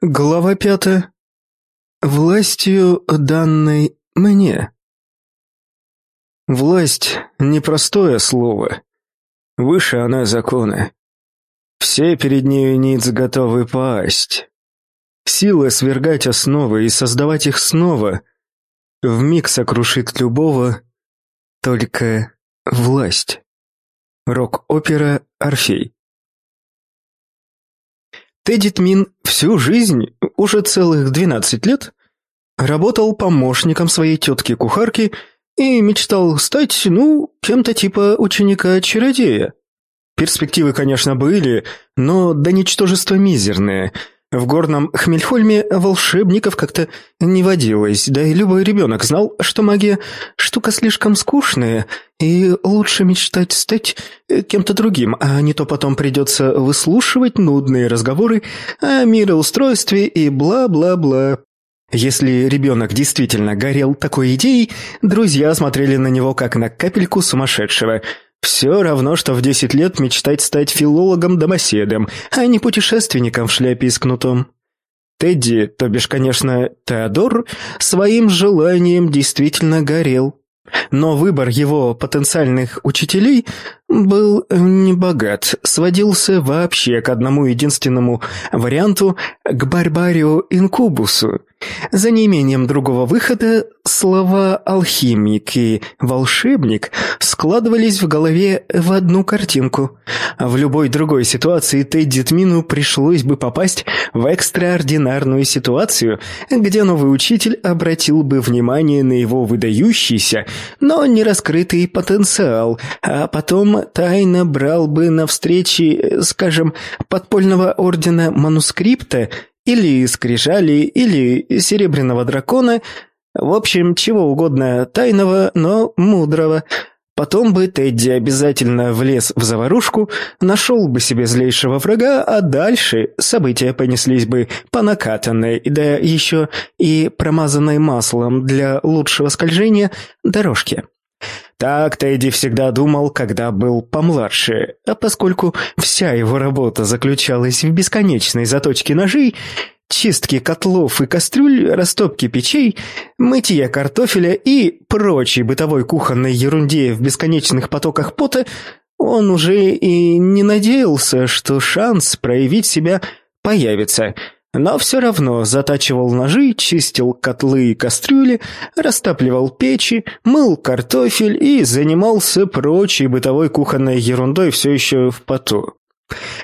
Глава пятая. Властью, данной мне. Власть — непростое слово. Выше она закона. Все перед нею ниц готовы пасть. Сила свергать основы и создавать их снова вмиг сокрушит любого, только власть. Рок-опера «Орфей». Тедди Тмин всю жизнь, уже целых 12 лет, работал помощником своей тетки-кухарки и мечтал стать, ну, кем-то типа ученика-чародея. Перспективы, конечно, были, но до ничтожества мизерные – в горном Хмельхольме волшебников как-то не водилось, да и любой ребенок знал, что магия – штука слишком скучная, и лучше мечтать стать кем-то другим, а не то потом придется выслушивать нудные разговоры о мироустройстве и бла-бла-бла. Если ребенок действительно горел такой идеей, друзья смотрели на него как на капельку сумасшедшего – все равно, что в десять лет мечтать стать филологом-домоседом, а не путешественником в шляпе и с кнутом. Тедди, то бишь, конечно, Теодор, своим желанием действительно горел. Но выбор его потенциальных учителей был небогат, сводился вообще к одному единственному варианту – к Барбарио Инкубусу. За неимением другого выхода слова «алхимик» и «волшебник» складывались в голове в одну картинку. В любой другой ситуации Тедди Тмину пришлось бы попасть в экстраординарную ситуацию, где новый учитель обратил бы внимание на его выдающийся, но не раскрытый потенциал, а потом тайно брал бы на встречи, скажем, подпольного ордена манускрипта или скрижали, или серебряного дракона, в общем, чего угодно тайного, но мудрого. Потом бы Тедди обязательно влез в заварушку, нашел бы себе злейшего врага, а дальше события понеслись бы по накатанной, да еще и промазанной маслом для лучшего скольжения дорожки. Так Тедди всегда думал, когда был помладше, а поскольку вся его работа заключалась в бесконечной заточке ножей, чистке котлов и кастрюль, растопке печей, мытье картофеля и прочей бытовой кухонной ерунде в бесконечных потоках пота, он уже и не надеялся, что шанс проявить себя появится – но все равно затачивал ножи, чистил котлы и кастрюли, растапливал печи, мыл картофель и занимался прочей бытовой кухонной ерундой все еще в поту.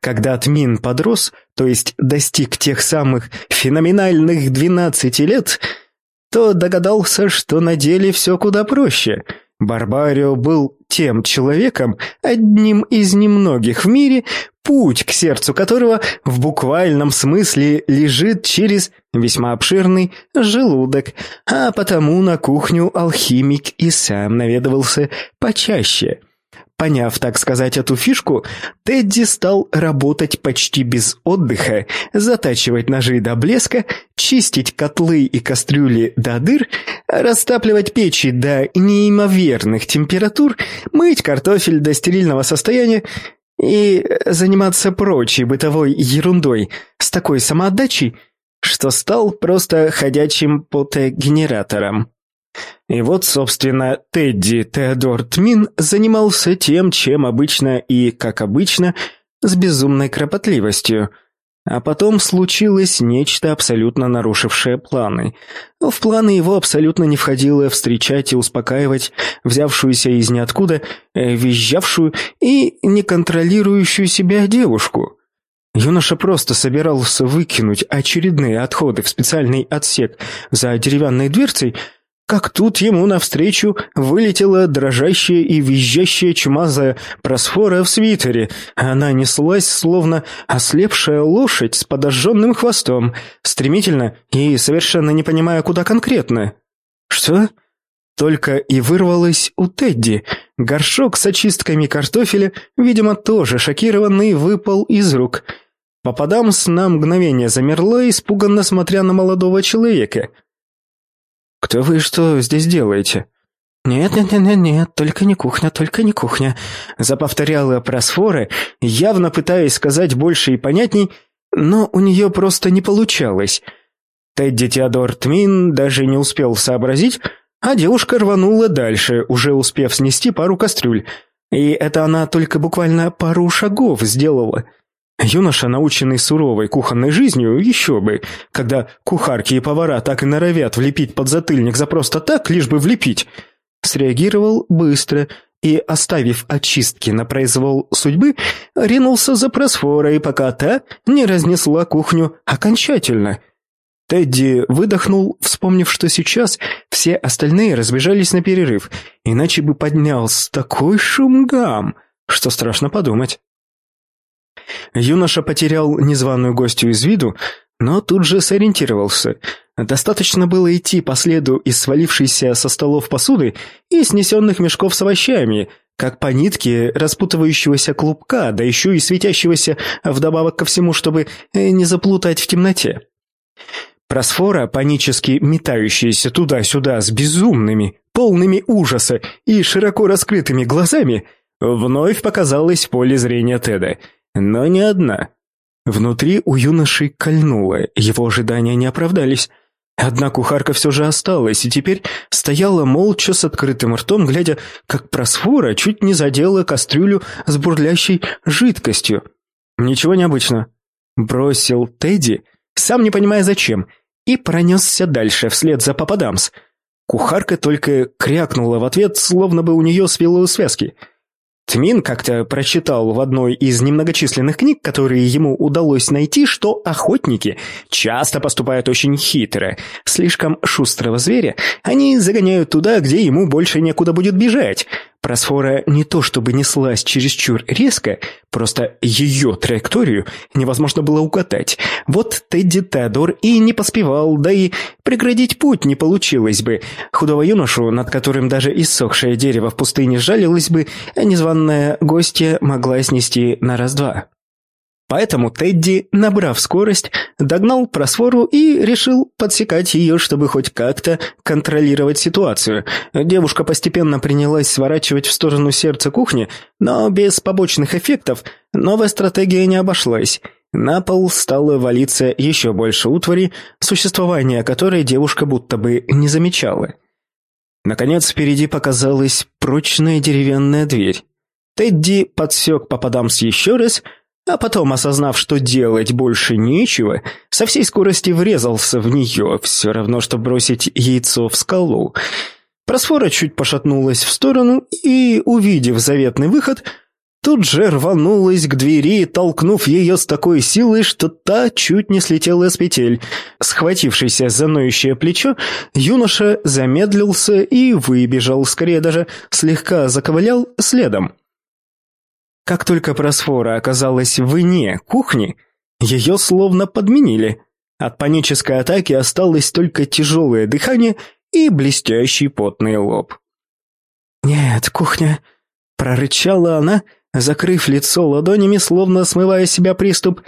Когда Тмин подрос, то есть достиг тех самых феноменальных 12 лет, то догадался, что на деле все куда проще. Барбарио был тем человеком, одним из немногих в мире, путь к сердцу которого в буквальном смысле лежит через весьма обширный желудок, а потому на кухню алхимик и сам наведывался почаще. Поняв, так сказать, эту фишку, Тедди стал работать почти без отдыха, затачивать ножи до блеска, чистить котлы и кастрюли до дыр, растапливать печи до неимоверных температур, мыть картофель до стерильного состояния и заниматься прочей бытовой ерундой с такой самоотдачей, что стал просто ходячим потогенератором. И вот, собственно, Тедди Теодор Тмин занимался тем, чем обычно и, как обычно, с безумной кропотливостью – а потом случилось нечто, абсолютно нарушившее планы. В планы его абсолютно не входило встречать и успокаивать взявшуюся из ниоткуда, э, визжавшую и неконтролирующую себя девушку. Юноша просто собирался выкинуть очередные отходы в специальный отсек за деревянной дверцей, как тут ему навстречу вылетела дрожащая и визжащая чумазая просфора в свитере. Она неслась, словно ослепшая лошадь с подожженным хвостом, стремительно и совершенно не понимая, куда конкретно. «Что?» Только и вырвалось у Тедди. Горшок с очистками картофеля, видимо, тоже шокированный, выпал из рук. Попадамс на мгновение замерла, испуганно смотря на молодого человека – «Кто вы что здесь делаете?» «Нет, нет, нет, нет, нет, только не кухня, только не кухня», заповторяла просфора, явно пытаясь сказать больше и понятней, но у нее просто не получалось. Тедди Теодор Тмин даже не успел сообразить, а девушка рванула дальше, уже успев снести пару кастрюль. И это она только буквально пару шагов сделала. Юноша, наученный суровой кухонной жизнью, еще бы, когда кухарки и повара так и норовят влепить под затыльник за просто так, лишь бы влепить, среагировал быстро и, оставив очистки на произвол судьбы, ринулся за просфорой, пока та не разнесла кухню окончательно – Тедди выдохнул, вспомнив, что сейчас все остальные разбежались на перерыв, иначе бы поднялся такой шумгам, что страшно подумать. Юноша потерял незваную гостью из виду, но тут же сориентировался. Достаточно было идти по следу из свалившейся со столов посуды и снесенных мешков с овощами, как по нитке распутывающегося клубка, да еще и светящегося вдобавок ко всему, чтобы не заплутать в темноте. Просфора, панически метающаяся туда-сюда с безумными, полными ужаса и широко раскрытыми глазами, вновь показалась в поле зрения Теда. Но не одна. Внутри у юноши кольнуло, его ожидания не оправдались. Одна кухарка все же осталась и теперь стояла молча с открытым ртом, глядя, как просфора чуть не задела кастрюлю с бурлящей жидкостью. «Ничего необычного», — бросил Тедди, сам не понимая зачем, и пронесся дальше, вслед за Пападамс. Кухарка только крякнула в ответ, словно бы у нее свело связки. Тмин как-то прочитал в одной из немногочисленных книг, которые ему удалось найти, что охотники часто поступают очень хитро. Слишком шустрого зверя они загоняют туда, где ему больше некуда будет бежать, Просфора не то чтобы неслась чересчур резко, просто ее траекторию невозможно было угадать. Вот Тедди Теодор и не поспевал, да и преградить путь не получилось бы. Худого юношу, над которым даже иссохшее дерево в пустыне жалилось бы, незваная гостья могла снести на раз-два. Поэтому Тедди, набрав скорость, догнал просфору и решил подсекать ее, чтобы хоть как-то контролировать ситуацию. Девушка постепенно принялась сворачивать в сторону сердца кухни, но без побочных эффектов новая стратегия не обошлась. На пол стало валиться еще больше утвари, существование которой девушка будто бы не замечала. Наконец впереди показалась прочная деревянная дверь. Тедди подсек попадамс еще раз — а потом, осознав, что делать больше нечего, со всей скорости врезался в нее, все равно, что бросить яйцо в скалу. Просфора чуть пошатнулась в сторону и, увидев заветный выход, тут же рванулась к двери, толкнув ее с такой силой, что та чуть не слетела с петель. Схватившийся за ноющее плечо, юноша замедлился и выбежал, скорее даже слегка заковылял следом. Как только просфора оказалась вне кухни, ее словно подменили. От панической атаки осталось только тяжелое дыхание и блестящий потный лоб. «Нет, кухня», — прорычала она, закрыв лицо ладонями, словно смывая себя приступ.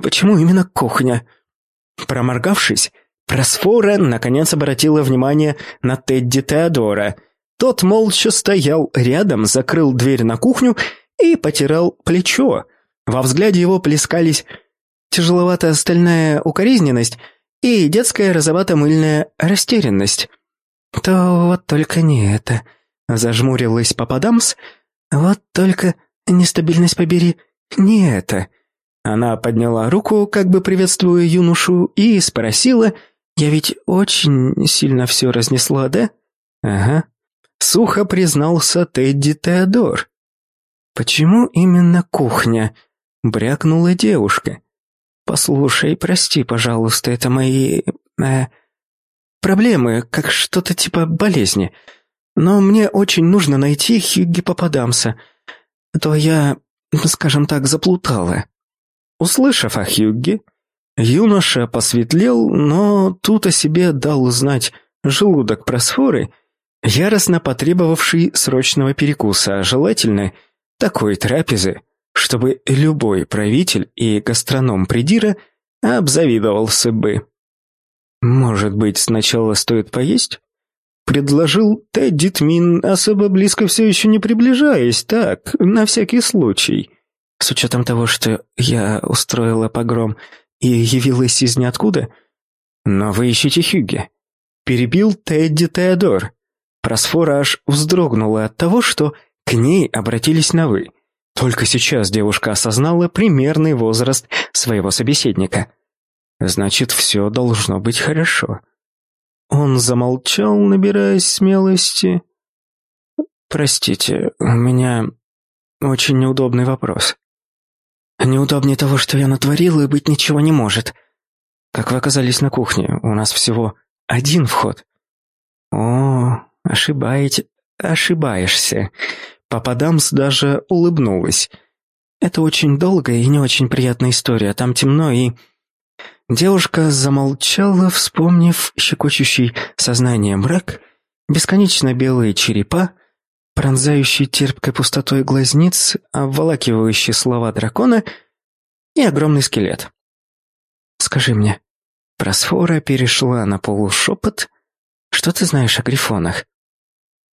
«Почему именно кухня?» Проморгавшись, Просфора наконец обратила внимание на Тедди Теодора. Тот молча стоял рядом, закрыл дверь на кухню и потирал плечо. Во взгляде его плескались тяжеловатая стальная укоризненность и детская розовато-мыльная растерянность. «То вот только не это», — зажмурилась Пападамс. «Вот только, нестабильность побери, не это». Она подняла руку, как бы приветствуя юношу, и спросила, «Я ведь очень сильно все разнесла, да?» «Ага», — сухо признался Тедди Теодор. «Почему именно кухня?» — брякнула девушка. «Послушай, прости, пожалуйста, это мои... Э, проблемы, как что-то типа болезни. Но мне очень нужно найти Хьюги Пападамса. То я, скажем так, заплутала». Услышав о Хьюге, юноша посветлел, но тут о себе дал знать желудок просфоры, яростно потребовавший срочного перекуса, а желательно — такой трапезы, чтобы любой правитель и гастроном Придира обзавидовался бы. «Может быть, сначала стоит поесть?» Предложил Тедди Тмин, особо близко все еще не приближаясь, так, на всякий случай. С учетом того, что я устроила погром и явилась из ниоткуда? Но вы ищете Хюги. Перебил Тедди Теодор. Просфора аж вздрогнула от того, что к ней обратились на «вы». Только сейчас девушка осознала примерный возраст своего собеседника. Значит, все должно быть хорошо. Он замолчал, набираясь смелости. «Простите, у меня очень неудобный вопрос. Неудобнее того, что я натворила, и быть ничего не может. Как вы оказались на кухне? У нас всего один вход». «О, ошибаете, ошибаешься». Папа Дамс даже улыбнулась. «Это очень долгая и не очень приятная история. Там темно и...» Девушка замолчала, вспомнив щекочущий сознание мрак, бесконечно белые черепа, пронзающий терпкой пустотой глазниц, обволакивающие слова дракона и огромный скелет. «Скажи мне, Просфора перешла на полушепот, что ты знаешь о грифонах?»